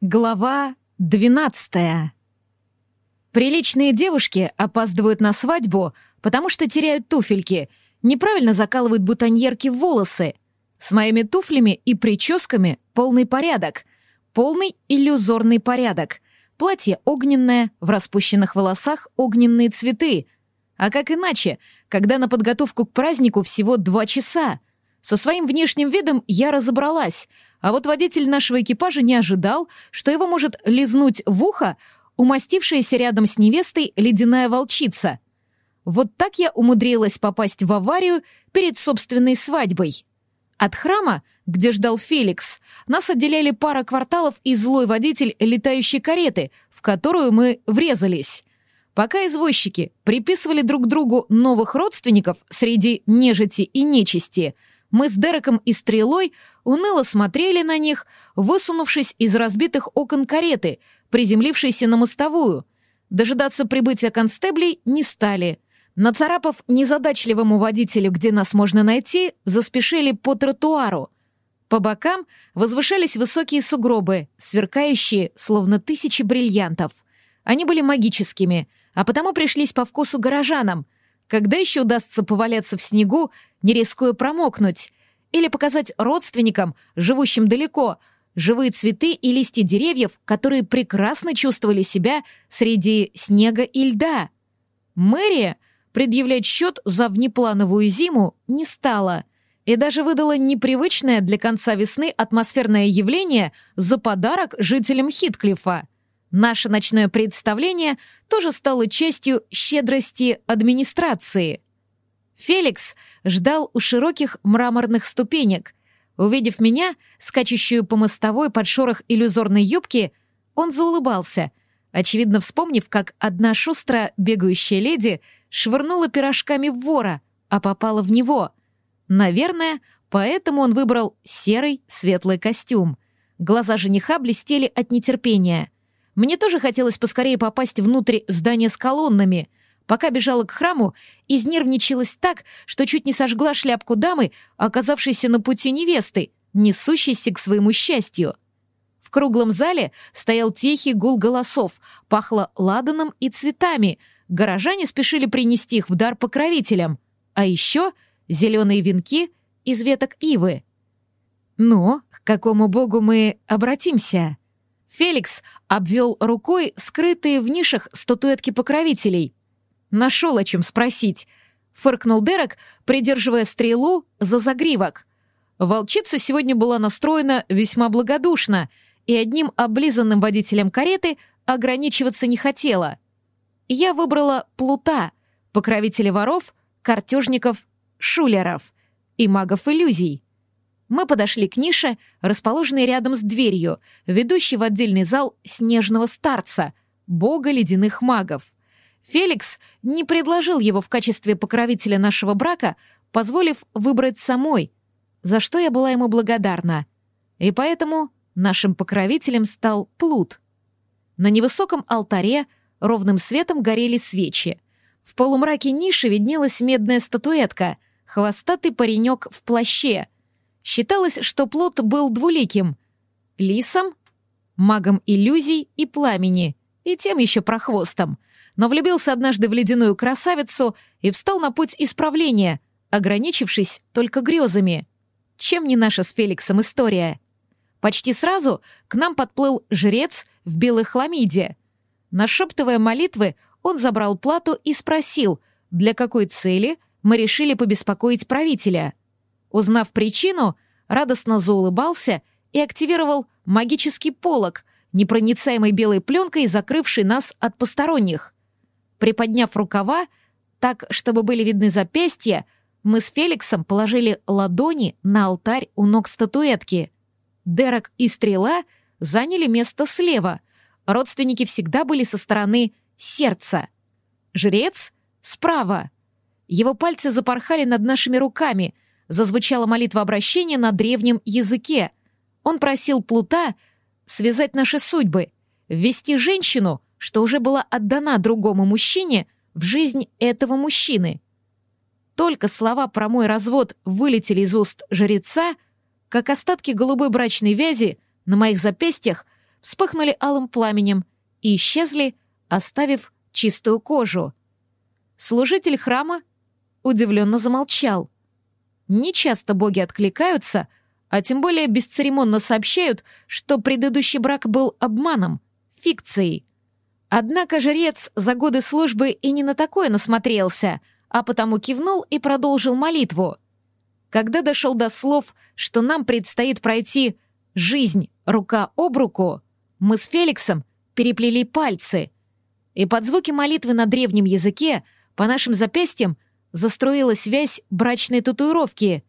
Глава 12. Приличные девушки опаздывают на свадьбу, потому что теряют туфельки, неправильно закалывают бутоньерки в волосы. С моими туфлями и прическами полный порядок. Полный иллюзорный порядок. Платье огненное, в распущенных волосах огненные цветы. А как иначе, когда на подготовку к празднику всего два часа? Со своим внешним видом я разобралась — а вот водитель нашего экипажа не ожидал, что его может лизнуть в ухо умастившаяся рядом с невестой ледяная волчица. Вот так я умудрилась попасть в аварию перед собственной свадьбой. От храма, где ждал Феликс, нас отделяли пара кварталов и злой водитель летающей кареты, в которую мы врезались. Пока извозчики приписывали друг другу новых родственников среди нежити и нечисти — мы с Дереком и Стрелой уныло смотрели на них, высунувшись из разбитых окон кареты, приземлившейся на мостовую. Дожидаться прибытия констеблей не стали. Нацарапав незадачливому водителю, где нас можно найти, заспешили по тротуару. По бокам возвышались высокие сугробы, сверкающие, словно тысячи бриллиантов. Они были магическими, а потому пришлись по вкусу горожанам. Когда еще удастся поваляться в снегу не рискуя промокнуть, или показать родственникам, живущим далеко, живые цветы и листья деревьев, которые прекрасно чувствовали себя среди снега и льда. Мэрия предъявлять счет за внеплановую зиму не стала и даже выдала непривычное для конца весны атмосферное явление за подарок жителям Хитклифа. Наше ночное представление тоже стало частью щедрости администрации. Феликс — ждал у широких мраморных ступенек. Увидев меня, скачущую по мостовой под шорох иллюзорной юбки, он заулыбался, очевидно вспомнив, как одна шустрая бегающая леди швырнула пирожками в вора, а попала в него. Наверное, поэтому он выбрал серый светлый костюм. Глаза жениха блестели от нетерпения. Мне тоже хотелось поскорее попасть внутрь здания с колоннами — Пока бежала к храму, изнервничалась так, что чуть не сожгла шляпку дамы, оказавшейся на пути невесты, несущейся к своему счастью. В круглом зале стоял тихий гул голосов, пахло ладаном и цветами. Горожане спешили принести их в дар покровителям. А еще зеленые венки из веток ивы. «Ну, к какому богу мы обратимся?» Феликс обвел рукой скрытые в нишах статуэтки покровителей — Нашел о чем спросить. Фыркнул Дерек, придерживая стрелу за загривок. Волчица сегодня была настроена весьма благодушно и одним облизанным водителем кареты ограничиваться не хотела. Я выбрала Плута, покровителя воров, картежников, шулеров и магов иллюзий. Мы подошли к нише, расположенной рядом с дверью, ведущей в отдельный зал снежного старца, бога ледяных магов. Феликс не предложил его в качестве покровителя нашего брака, позволив выбрать самой, за что я была ему благодарна. И поэтому нашим покровителем стал Плут. На невысоком алтаре ровным светом горели свечи. В полумраке ниши виднелась медная статуэтка, хвостатый паренек в плаще. Считалось, что Плут был двуликим — лисом, магом иллюзий и пламени, и тем еще прохвостом — но влюбился однажды в ледяную красавицу и встал на путь исправления, ограничившись только грезами. Чем не наша с Феликсом история? Почти сразу к нам подплыл жрец в белой хламиде. Нашептывая молитвы, он забрал плату и спросил, для какой цели мы решили побеспокоить правителя. Узнав причину, радостно заулыбался и активировал магический полог, непроницаемой белой пленкой, закрывший нас от посторонних. Приподняв рукава, так, чтобы были видны запястья, мы с Феликсом положили ладони на алтарь у ног статуэтки. Дерек и Стрела заняли место слева. Родственники всегда были со стороны сердца. Жрец — справа. Его пальцы запорхали над нашими руками. Зазвучала молитва обращения на древнем языке. Он просил Плута связать наши судьбы, ввести женщину — что уже была отдана другому мужчине в жизнь этого мужчины. Только слова про мой развод вылетели из уст жреца, как остатки голубой брачной вязи на моих запястьях вспыхнули алым пламенем и исчезли, оставив чистую кожу. Служитель храма удивленно замолчал. Нечасто боги откликаются, а тем более бесцеремонно сообщают, что предыдущий брак был обманом, фикцией. Однако жрец за годы службы и не на такое насмотрелся, а потому кивнул и продолжил молитву. Когда дошел до слов, что нам предстоит пройти жизнь рука об руку, мы с Феликсом переплели пальцы, и под звуки молитвы на древнем языке по нашим запястьям застроилась связь брачной татуировки.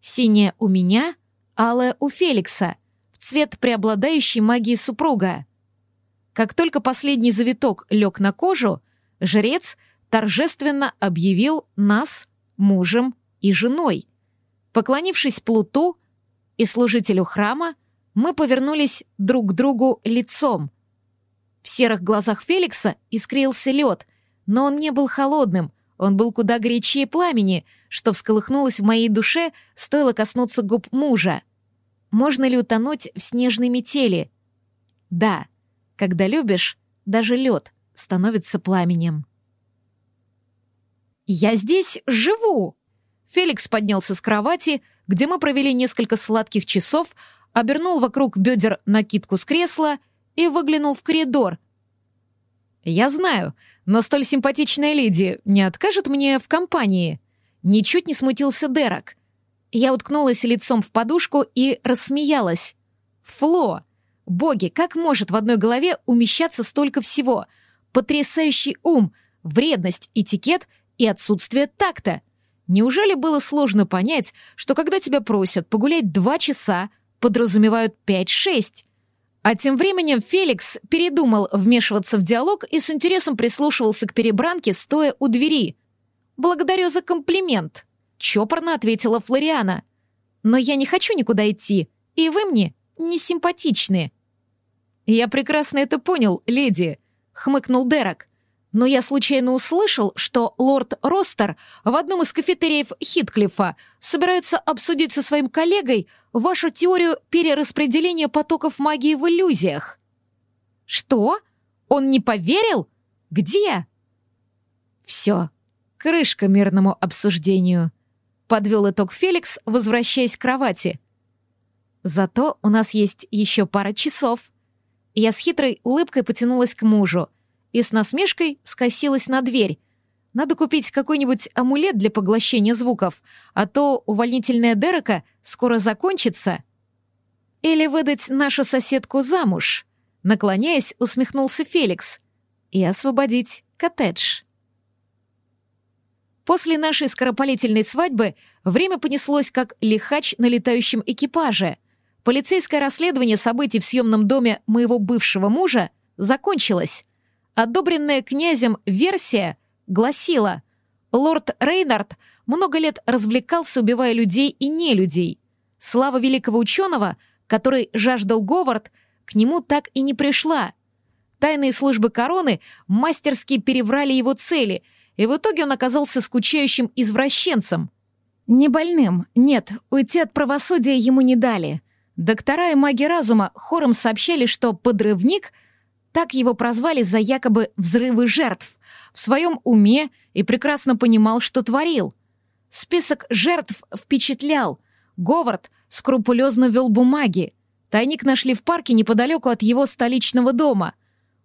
Синяя у меня, алая у Феликса, в цвет преобладающей магии супруга. Как только последний завиток лег на кожу, жрец торжественно объявил нас мужем и женой. Поклонившись Плуту и служителю храма, мы повернулись друг к другу лицом. В серых глазах Феликса искрился лед, но он не был холодным, он был куда горячее пламени, что всколыхнулось в моей душе, стоило коснуться губ мужа. Можно ли утонуть в снежной метели? Да, когда любишь, даже лед становится пламенем. «Я здесь живу!» Феликс поднялся с кровати, где мы провели несколько сладких часов, обернул вокруг бедер накидку с кресла и выглянул в коридор. «Я знаю, но столь симпатичная леди не откажет мне в компании». Ничуть не смутился Дерек. Я уткнулась лицом в подушку и рассмеялась. «Фло! Боги, как может в одной голове умещаться столько всего? Потрясающий ум, вредность, этикет и отсутствие такта. Неужели было сложно понять, что когда тебя просят погулять два часа, подразумевают 5-6. А тем временем Феликс передумал вмешиваться в диалог и с интересом прислушивался к перебранке, стоя у двери. «Благодарю за комплимент», — чопорно ответила Флориана. «Но я не хочу никуда идти, и вы мне не симпатичны». «Я прекрасно это понял, леди», — хмыкнул Дерек но я случайно услышал, что лорд Ростер в одном из кафетериев Хитклифа собирается обсудить со своим коллегой вашу теорию перераспределения потоков магии в иллюзиях. Что? Он не поверил? Где? Все. Крышка мирному обсуждению. Подвел итог Феликс, возвращаясь к кровати. Зато у нас есть еще пара часов. Я с хитрой улыбкой потянулась к мужу — и с насмешкой скосилась на дверь. Надо купить какой-нибудь амулет для поглощения звуков, а то увольнительная Дерека скоро закончится. Или выдать нашу соседку замуж. Наклоняясь, усмехнулся Феликс. И освободить коттедж. После нашей скоропалительной свадьбы время понеслось как лихач на летающем экипаже. Полицейское расследование событий в съемном доме моего бывшего мужа закончилось. Одобренная князем версия гласила, лорд Рейнард много лет развлекался, убивая людей и не людей. Слава великого ученого, который жаждал Говард, к нему так и не пришла. Тайные службы короны мастерски переврали его цели, и в итоге он оказался скучающим извращенцем. Не больным, нет, уйти от правосудия ему не дали. Доктора и маги разума хором сообщали, что подрывник — так его прозвали за якобы взрывы жертв. В своем уме и прекрасно понимал, что творил. Список жертв впечатлял. Говард скрупулезно вел бумаги. Тайник нашли в парке неподалеку от его столичного дома.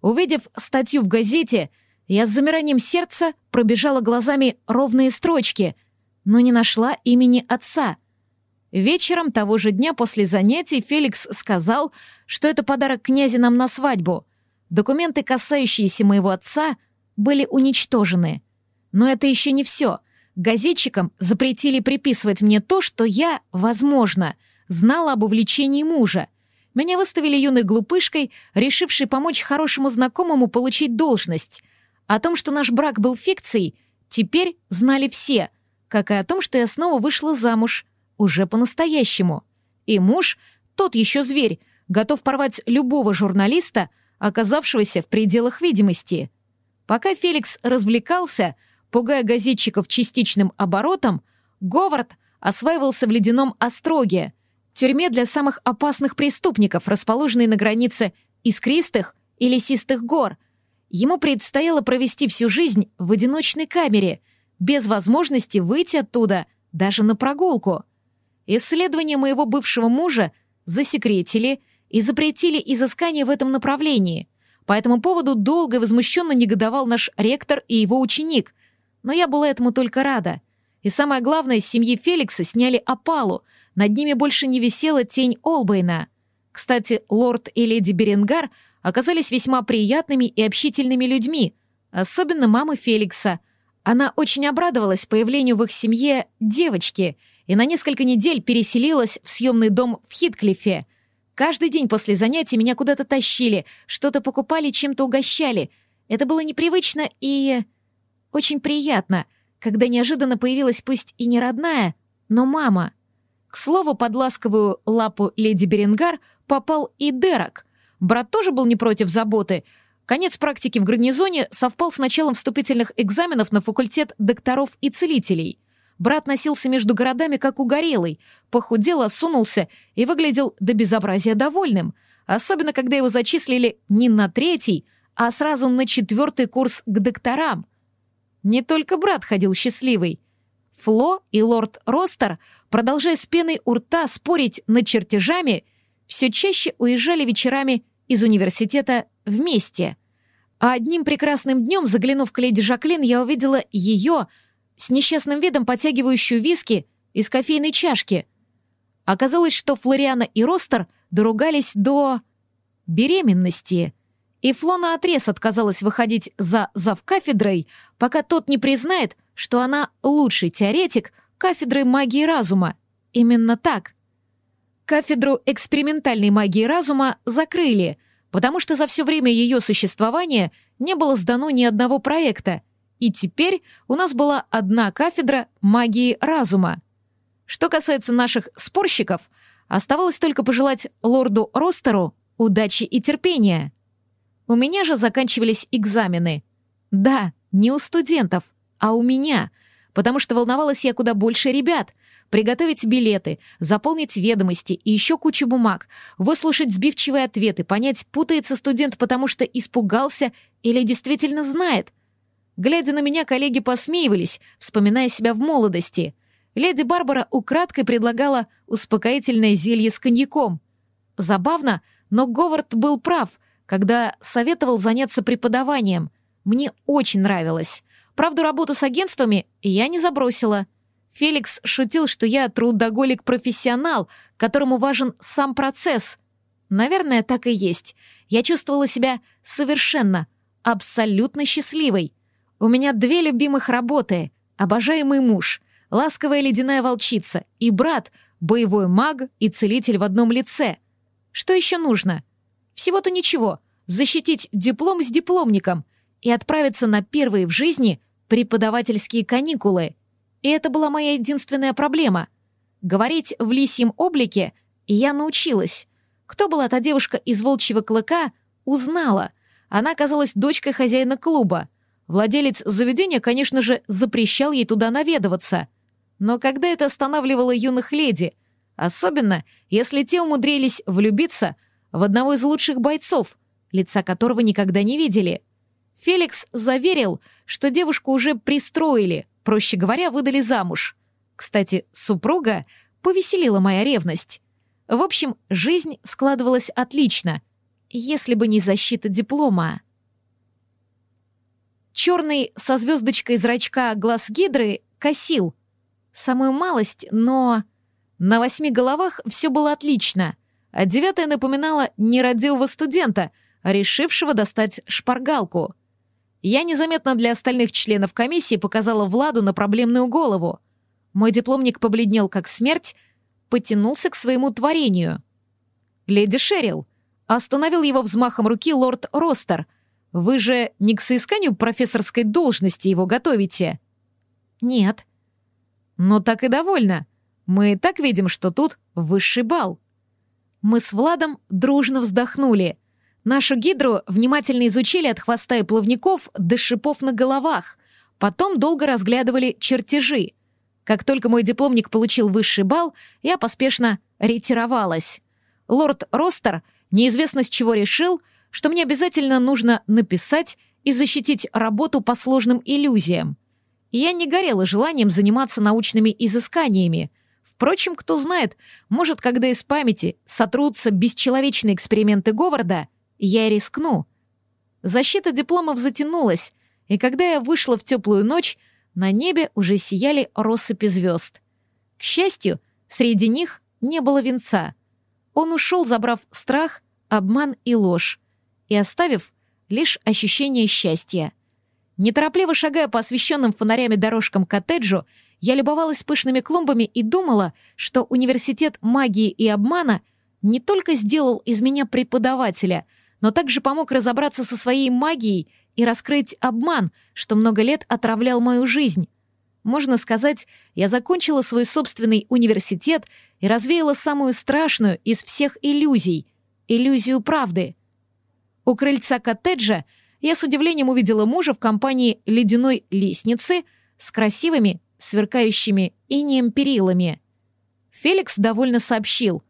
Увидев статью в газете, я с замиранием сердца пробежала глазами ровные строчки, но не нашла имени отца. Вечером того же дня после занятий Феликс сказал, что это подарок князя нам на свадьбу — Документы, касающиеся моего отца, были уничтожены. Но это еще не все. Газетчикам запретили приписывать мне то, что я, возможно, знала об увлечении мужа. Меня выставили юной глупышкой, решившей помочь хорошему знакомому получить должность. О том, что наш брак был фикцией, теперь знали все, как и о том, что я снова вышла замуж, уже по-настоящему. И муж, тот еще зверь, готов порвать любого журналиста — оказавшегося в пределах видимости. Пока Феликс развлекался, пугая газетчиков частичным оборотом, Говард осваивался в ледяном остроге, тюрьме для самых опасных преступников, расположенной на границе искристых и лесистых гор. Ему предстояло провести всю жизнь в одиночной камере, без возможности выйти оттуда даже на прогулку. Исследования моего бывшего мужа засекретили и запретили изыскания в этом направлении. По этому поводу долго и возмущенно негодовал наш ректор и его ученик, но я была этому только рада. И самое главное, с семьи Феликса сняли опалу, над ними больше не висела тень Олбейна. Кстати, лорд и леди Беренгар оказались весьма приятными и общительными людьми, особенно мамы Феликса. Она очень обрадовалась появлению в их семье девочки и на несколько недель переселилась в съемный дом в Хитклифе. Каждый день после занятий меня куда-то тащили, что-то покупали, чем-то угощали. Это было непривычно и... очень приятно, когда неожиданно появилась пусть и не родная, но мама. К слову, под ласковую лапу леди Беренгар попал и Дерек, Брат тоже был не против заботы. Конец практики в гарнизоне совпал с началом вступительных экзаменов на факультет докторов и целителей. Брат носился между городами, как угорелый, похудел, осунулся и выглядел до безобразия довольным, особенно когда его зачислили не на третий, а сразу на четвертый курс к докторам. Не только брат ходил счастливый. Фло и лорд Ростер, продолжая с пеной у рта спорить над чертежами, все чаще уезжали вечерами из университета вместе. А одним прекрасным днем, заглянув к леди Жаклин, я увидела ее с несчастным видом потягивающую виски из кофейной чашки. Оказалось, что Флориана и Ростер доругались до... беременности. И Флона отрез отказалась выходить за завкафедрой, пока тот не признает, что она лучший теоретик кафедры магии разума. Именно так. Кафедру экспериментальной магии разума закрыли, потому что за все время ее существования не было сдано ни одного проекта, и теперь у нас была одна кафедра магии разума. Что касается наших спорщиков, оставалось только пожелать лорду Ростеру удачи и терпения. У меня же заканчивались экзамены. Да, не у студентов, а у меня, потому что волновалась я куда больше ребят — приготовить билеты, заполнить ведомости и еще кучу бумаг, выслушать сбивчивые ответы, понять, путается студент, потому что испугался или действительно знает. Глядя на меня, коллеги посмеивались, вспоминая себя в молодости. Леди Барбара украдкой предлагала успокоительное зелье с коньяком. Забавно, но Говард был прав, когда советовал заняться преподаванием. Мне очень нравилось. Правда, работу с агентствами я не забросила — Феликс шутил, что я трудоголик-профессионал, которому важен сам процесс. Наверное, так и есть. Я чувствовала себя совершенно, абсолютно счастливой. У меня две любимых работы, обожаемый муж, ласковая ледяная волчица и брат, боевой маг и целитель в одном лице. Что еще нужно? Всего-то ничего. Защитить диплом с дипломником и отправиться на первые в жизни преподавательские каникулы — и это была моя единственная проблема. Говорить в лисьем облике я научилась. Кто была та девушка из волчьего клыка, узнала. Она оказалась дочкой хозяина клуба. Владелец заведения, конечно же, запрещал ей туда наведываться. Но когда это останавливало юных леди, особенно если те умудрились влюбиться в одного из лучших бойцов, лица которого никогда не видели. Феликс заверил, что девушку уже пристроили — Проще говоря, выдали замуж. Кстати, супруга повеселила моя ревность. В общем, жизнь складывалась отлично, если бы не защита диплома. Черный со звездочкой зрачка глаз гидры косил. Самую малость, но... На восьми головах все было отлично, а девятая напоминала нерадивого студента, решившего достать шпаргалку — я незаметно для остальных членов комиссии показала Владу на проблемную голову. Мой дипломник побледнел как смерть, потянулся к своему творению. «Леди Шерил», — остановил его взмахом руки лорд Ростер. «Вы же не к соисканию профессорской должности его готовите?» «Нет». «Ну так и довольно. Мы так видим, что тут высший бал». Мы с Владом дружно вздохнули — Нашу гидру внимательно изучили от хвоста и плавников до шипов на головах. Потом долго разглядывали чертежи. Как только мой дипломник получил высший балл, я поспешно ретировалась. Лорд Ростер неизвестно с чего решил, что мне обязательно нужно написать и защитить работу по сложным иллюзиям. я не горела желанием заниматься научными изысканиями. Впрочем, кто знает, может, когда из памяти сотрутся бесчеловечные эксперименты Говарда, я рискну. Защита дипломов затянулась, и когда я вышла в теплую ночь, на небе уже сияли россыпи звезд. К счастью, среди них не было венца. Он ушел, забрав страх, обман и ложь и оставив лишь ощущение счастья. Неторопливо шагая по освещенным фонарями дорожкам коттеджу, я любовалась пышными клумбами и думала, что университет магии и обмана не только сделал из меня преподавателя, но также помог разобраться со своей магией и раскрыть обман, что много лет отравлял мою жизнь. Можно сказать, я закончила свой собственный университет и развеяла самую страшную из всех иллюзий — иллюзию правды — у крыльца коттеджа я с удивлением увидела мужа в компании ледяной лестницы с красивыми, сверкающими инеем перилами. Феликс довольно сообщил.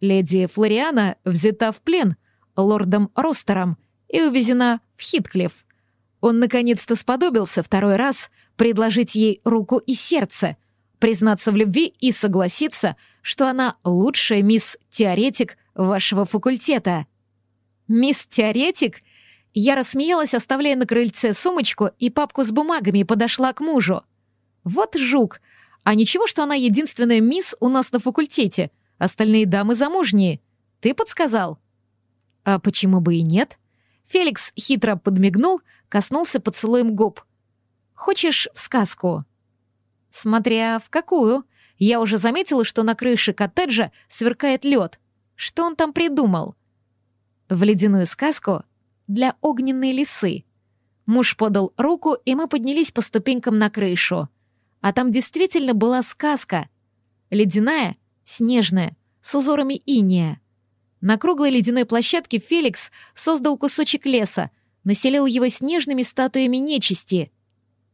Леди Флориана взята в плен лордом Ростером и увезена в Хитклифф. Он наконец-то сподобился второй раз предложить ей руку и сердце, признаться в любви и согласиться, что она лучшая мисс-теоретик вашего факультета. «Мисс Теоретик?» Я рассмеялась, оставляя на крыльце сумочку и папку с бумагами, и подошла к мужу. «Вот жук! А ничего, что она единственная мисс у нас на факультете. Остальные дамы замужние. Ты подсказал?» «А почему бы и нет?» Феликс хитро подмигнул, коснулся поцелуем губ. «Хочешь в сказку?» «Смотря в какую. Я уже заметила, что на крыше коттеджа сверкает лед. Что он там придумал?» В ледяную сказку для огненной лисы. Муж подал руку, и мы поднялись по ступенькам на крышу. А там действительно была сказка. Ледяная, снежная, с узорами иния. На круглой ледяной площадке Феликс создал кусочек леса, населил его снежными статуями нечисти.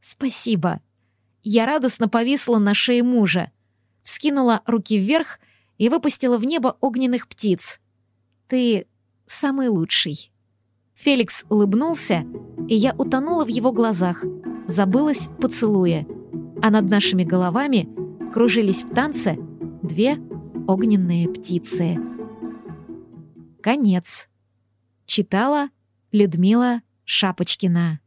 «Спасибо». Я радостно повисла на шее мужа, вскинула руки вверх и выпустила в небо огненных птиц. «Ты самый лучший». Феликс улыбнулся, и я утонула в его глазах, забылась поцелуя, а над нашими головами кружились в танце две огненные птицы. Конец. Читала Людмила Шапочкина.